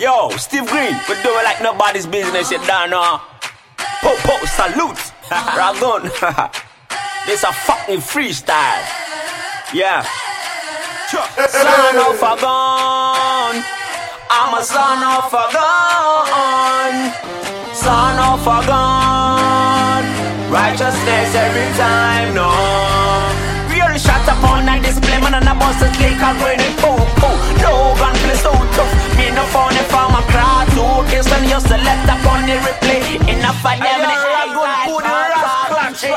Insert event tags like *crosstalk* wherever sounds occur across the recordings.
Yo, Steve Green, we do it like nobody's business, you don't know. Po po, salute. *laughs* Dragon. *laughs* this a fucking freestyle. Yeah. Son of a gun. I'm a son of a gun. Son of a gun. Righteousness every time, no. Real shot upon a display, man, and a a click, Of them, and I'm going to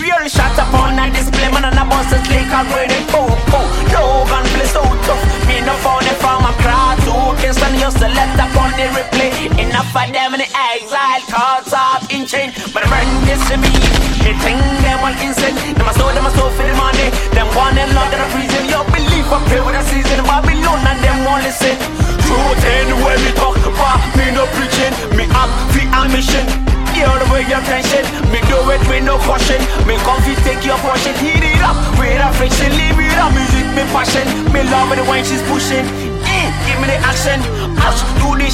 Real shot upon a display, man, and a bust a click, a grenade, boom, boom. No gun play so tough. Me no phone if I'm a crowd, two Kingston, you select upon the replay. Enough of them, and exile, caught up in chain, but I'm this to me. With no caution. Me comfy take your portion. Heat it up with a friction. Leave it up. Music me passion. Me love it when she's pushing. In, give me the action. Ouch, do the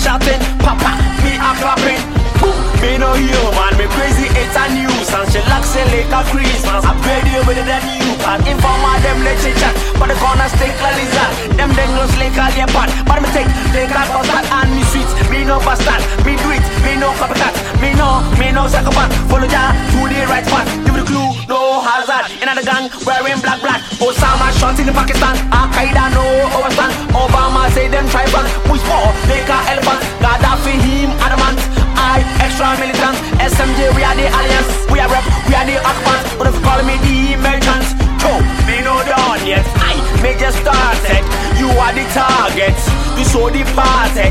Shot in Pakistan. Al Qaeda no overstand. Obama say them tribal. Push for like a elephant. Gaddafi him adamant. I extra militant. SMJ we are the alliance. We are rep, we are the occupants. But if you call me the merchants, Joe, me no done yet. I me just started. You are the target. You show the party.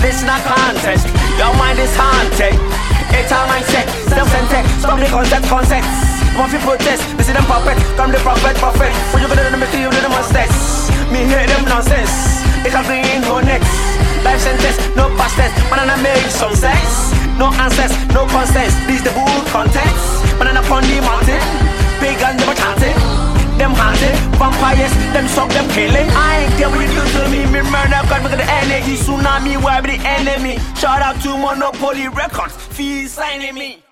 This not contest. Your mind is haunted. It's a mindset. Self-centered. Stop the concept, concepts. Want to protest, this is them puppet, come the prophet, prophet. When you gonna make do the Man, I make some sense. No answers, no consents. This the context. Man, I'm upon the mountain. Pagan, a chanting. Them haunted, vampires, them suck, them killing. I ain't care what you do to me. Me murder, God, make the energy. Tsunami, where be the enemy. Shout out to Monopoly Records. Feel signing me.